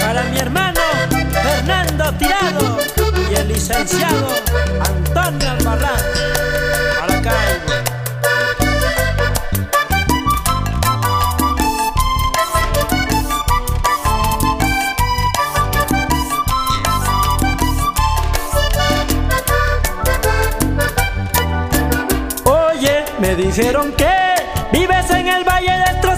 Para mi hermano Fernando Tirado y el licenciado Antonio Albarrán. Maracaibo. Oye, me dijeron que vives en el valle destrozando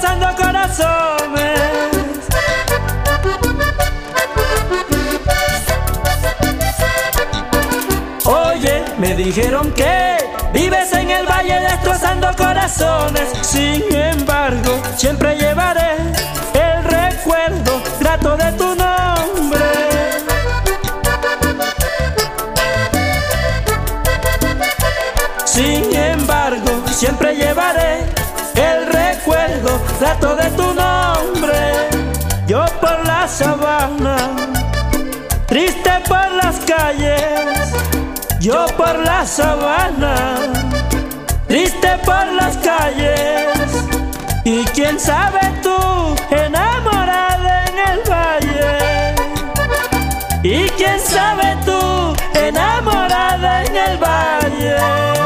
Oye, me dijeron que vives en el valle destrozando corazones. Sin embargo, siempre llevaré el recuerdo grato de tu nombre. Sin embargo, siempre llevaré Yo por la sabana, triste por las calles. Y quién sabe tú, enamorada en el valle. Y quién sabe tú, enamorada en el valle.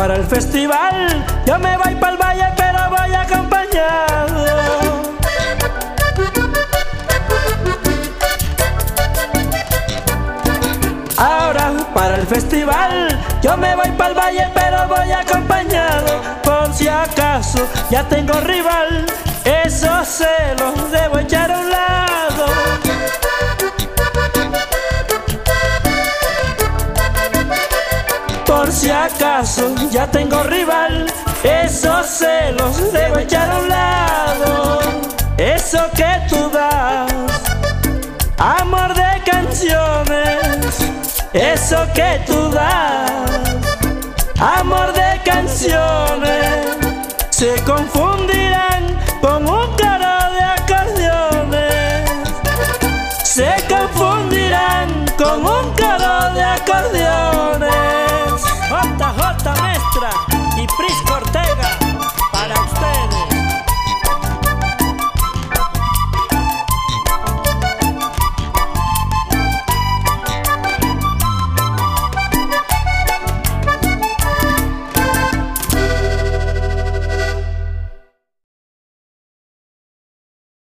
Para el festival yo me voy para el valle pero voy acompañado. Ahora para el festival yo me voy para el valle pero voy acompañado. Por si acaso ya tengo rival, esos si acaso ya tengo rival, esos celos debo echar a un lado. Eso que tú das, amor de canciones, eso que tú das, amor de canciones, se confundirán con un